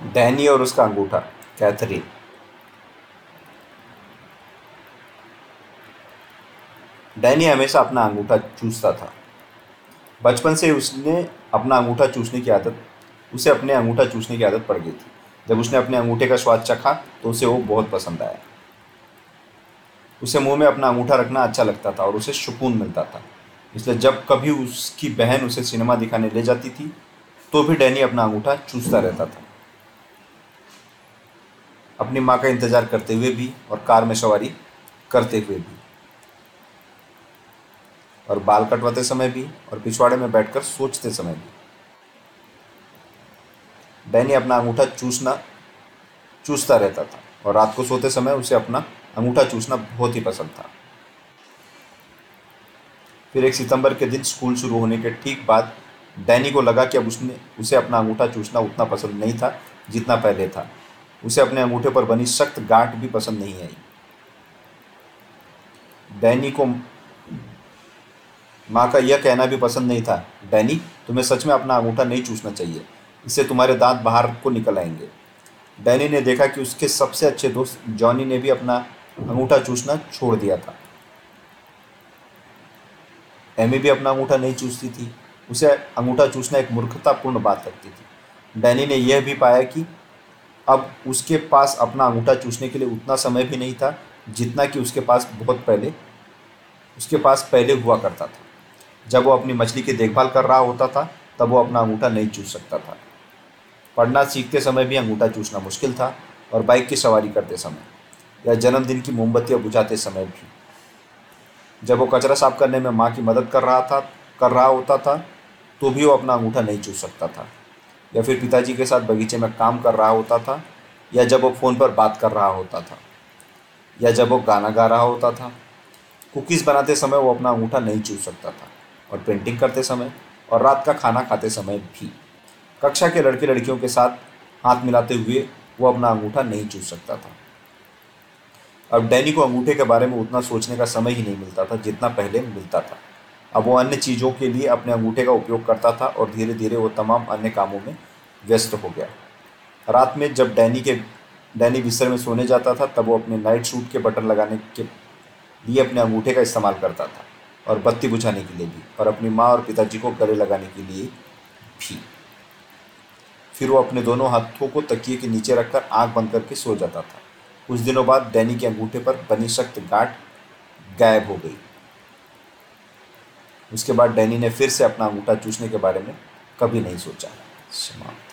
Danny और उसका अंगूठा, कैथरीन। डैनी हमेशा अपना अंगूठा चूसता था। बचपन से उसने अपना अंगूठा चूसने की आदत, उसे अपने अंगूठा चूसने की आदत पड़ गई थी। जब उसने अपने अंगूठे का स्वाद चखा तो उसे वो बहुत पसंद आया। उसे मुँह में अपना अंगूठा रखना अच्छा लगता था और उसे सुकून मिलता था। इसलिए जब कभी उसकी बहन उसे सिनेमा दिखाने ले जाती थी तो भी डैनी अपना अंगूठा चूसता रहता था। अपनी माँ का इंतज़ार करते हुए भी और कार में सवारी करते हुए भी। और बाल कटवाते समय भी और पिछवाड़े में बैठकर सोचते समय भी। डैनी अपना अंगूठा चूसना, चूसता रहता था और रात को सोते समय उसे अपना अंगूठा चूसना बहुत ही पसंद था। फिर एक सितंबर के दिन स्कूल शुरू होने के ठीक बाद डैनी को लगा कि अब उसने, उसे अपना अंगूठा चूसना उतना पसंद नहीं था, जितना पहले था। उसे अपने अंगूठे पर बनी सख्त गांठ भी पसंद नहीं आई। डैनी को माँ का यह कहना भी पसंद नहीं था डैनी तुम्हें सच में अपना अंगूठा नहीं चूसना चाहिए। इससे तुम्हारे दांत बाहर को निकल आएँगे। डैनी ने देखा कि उसके सबसे अच्छे दोस्त जॉनी ने भी अपना अंगूठा चूसना छोड़ दिया था। एमी भी अपना अंगूठा नहीं चूसती थी। उसे अंगूठा चूसना एक मूर्खतापूर्ण बात लगती थी। डैनी ने यह भी पाया कि अब उसके पास अपना अंगूठा चूसने के लिए उतना समय भी नहीं था, जितना कि उसके पास बहुत पहले, उसके पास पहले हुआ करता था। जब वो अपनी मछली की देखभाल कर रहा होता था, तब वो अपना अंगूठा नहीं चूस सकता था। पढ़ना सीखते समय भी अंगूठा चूसना मुश्किल था और बाइक की सवारी करते समय, या जन्मदिन की मोमबत्तियाँ बुझाते समय भी। जब वो कचरा साफ़ करने में माँ की मदद कर रहा था, कर रहा होता था तो भी वो अपना अंगूठा नहीं चूस सकता था। या फिर पिताजी के साथ बगीचे में काम कर रहा होता था, या जब वो फ़ोन पर बात कर रहा होता था, या जब वो गाना गा रहा होता था, कुकीज़ बनाते समय वो अपना अंगूठा नहीं चूस सकता था और पेंटिंग करते समय और रात का खाना खाते समय भी। कक्षा के लड़के लड़कियों के साथ हाथ मिलाते हुए वो अपना अंगूठा नहीं चूस सकता था। अब डैनी को अंगूठे के बारे में उतना सोचने का समय ही नहीं मिलता था जितना पहले मिलता था। अब वो अन्य चीज़ों के लिए अपने अंगूठे का उपयोग करता था और धीरे धीरे वो तमाम अन्य कामों में व्यस्त हो गया। रात में जब डैनी के, डैनी बिस्तर में सोने जाता था, तब वो अपने नाइट सूट के बटन लगाने के लिए अपने अंगूठे का इस्तेमाल करता था और बत्ती बुझाने के लिए भी और अपनी माँ और पिताजी को गले लगाने के लिए भी। फिर वो अपने दोनों हाथों को तकिए के नीचे रखकर आँख बंद करके सो जाता था। कुछ दिनों बाद डैनी के अंगूठे पर बनी सख्त गांठ गायब हो गई। उसके बाद डैनी ने फिर से अपना अंगूठा चूसने के बारे में कभी नहीं सोचा। समाप्त